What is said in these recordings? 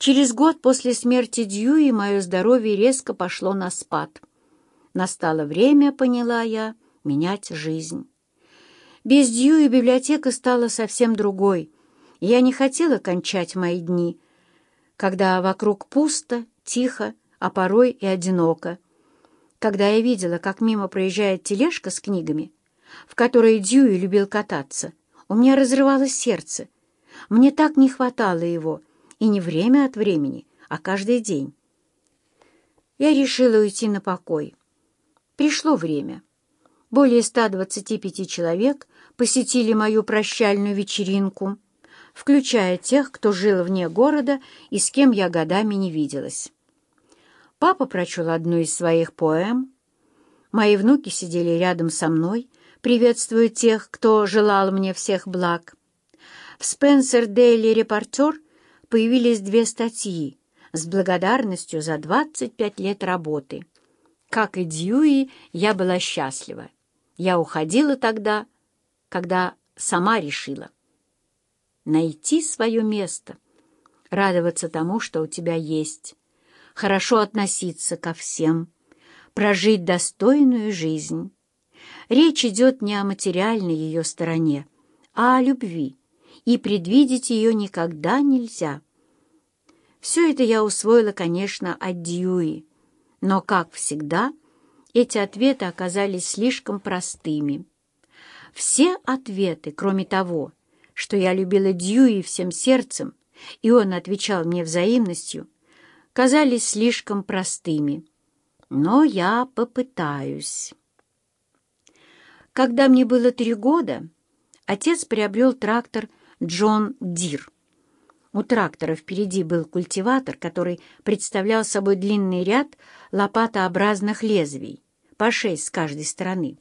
Через год после смерти Дьюи мое здоровье резко пошло на спад. Настало время, поняла я, менять жизнь. Без Дьюи библиотека стала совсем другой. Я не хотела кончать мои дни, когда вокруг пусто, тихо, а порой и одиноко. Когда я видела, как мимо проезжает тележка с книгами, в которой Дьюи любил кататься, у меня разрывалось сердце. Мне так не хватало его — и не время от времени, а каждый день. Я решила уйти на покой. Пришло время. Более 125 человек посетили мою прощальную вечеринку, включая тех, кто жил вне города и с кем я годами не виделась. Папа прочел одну из своих поэм. Мои внуки сидели рядом со мной, приветствуя тех, кто желал мне всех благ. В «Спенсер Дейли Репортер» появились две статьи с благодарностью за 25 лет работы. Как и Дьюи, я была счастлива. Я уходила тогда, когда сама решила. Найти свое место, радоваться тому, что у тебя есть, хорошо относиться ко всем, прожить достойную жизнь. Речь идет не о материальной ее стороне, а о любви и предвидеть ее никогда нельзя. Все это я усвоила, конечно, от Дьюи, но, как всегда, эти ответы оказались слишком простыми. Все ответы, кроме того, что я любила Дьюи всем сердцем, и он отвечал мне взаимностью, казались слишком простыми. Но я попытаюсь. Когда мне было три года, отец приобрел трактор «Джон Дир». У трактора впереди был культиватор, который представлял собой длинный ряд лопатообразных лезвий, по шесть с каждой стороны.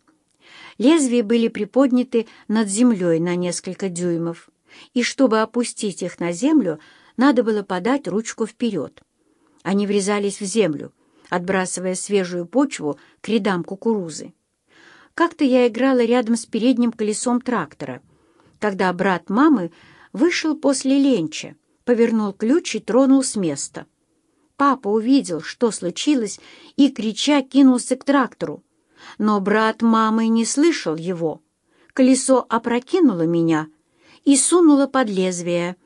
Лезвия были приподняты над землей на несколько дюймов, и чтобы опустить их на землю, надо было подать ручку вперед. Они врезались в землю, отбрасывая свежую почву к рядам кукурузы. Как-то я играла рядом с передним колесом трактора, когда брат мамы вышел после ленча, повернул ключ и тронул с места. Папа увидел, что случилось, и, крича, кинулся к трактору. Но брат мамы не слышал его. Колесо опрокинуло меня и сунуло под лезвие.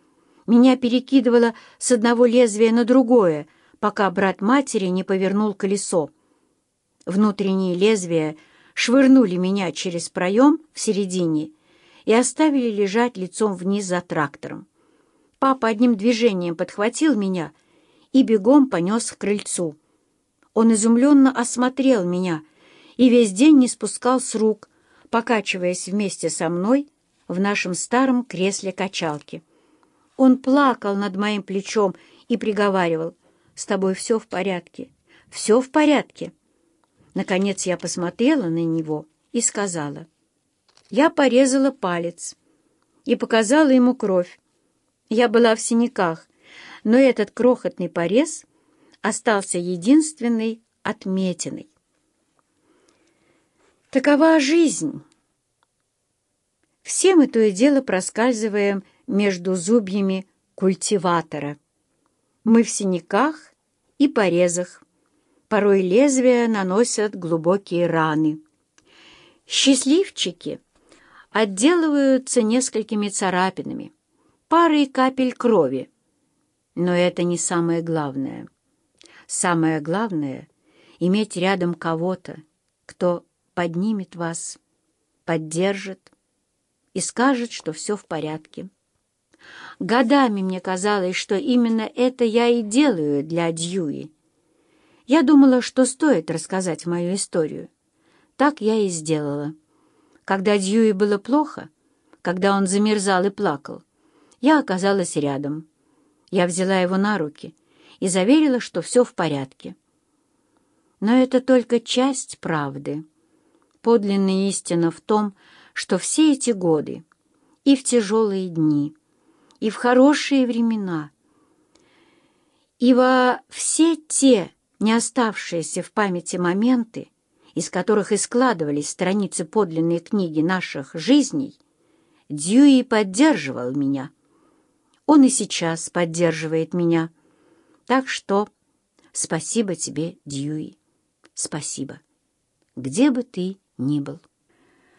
Меня перекидывало с одного лезвия на другое, пока брат матери не повернул колесо. Внутренние лезвия швырнули меня через проем в середине и оставили лежать лицом вниз за трактором. Папа одним движением подхватил меня и бегом понес к крыльцу. Он изумленно осмотрел меня и весь день не спускал с рук, покачиваясь вместе со мной в нашем старом кресле качалки. Он плакал над моим плечом и приговаривал, «С тобой все в порядке, все в порядке». Наконец я посмотрела на него и сказала, я порезала палец и показала ему кровь. Я была в синяках, но этот крохотный порез остался единственной отметиной. Такова жизнь. Все мы то и дело проскальзываем между зубьями культиватора. Мы в синяках и порезах. Порой лезвия наносят глубокие раны. Счастливчики — отделываются несколькими царапинами, парой капель крови. Но это не самое главное. Самое главное — иметь рядом кого-то, кто поднимет вас, поддержит и скажет, что все в порядке. Годами мне казалось, что именно это я и делаю для Дьюи. Я думала, что стоит рассказать мою историю. Так я и сделала. Когда Дьюи было плохо, когда он замерзал и плакал, я оказалась рядом. Я взяла его на руки и заверила, что все в порядке. Но это только часть правды. Подлинная истина в том, что все эти годы, и в тяжелые дни, и в хорошие времена, и во все те не оставшиеся в памяти моменты, из которых и складывались страницы подлинной книги наших жизней, Дьюи поддерживал меня. Он и сейчас поддерживает меня, Так что спасибо тебе, Дьюи, спасибо, где бы ты ни был.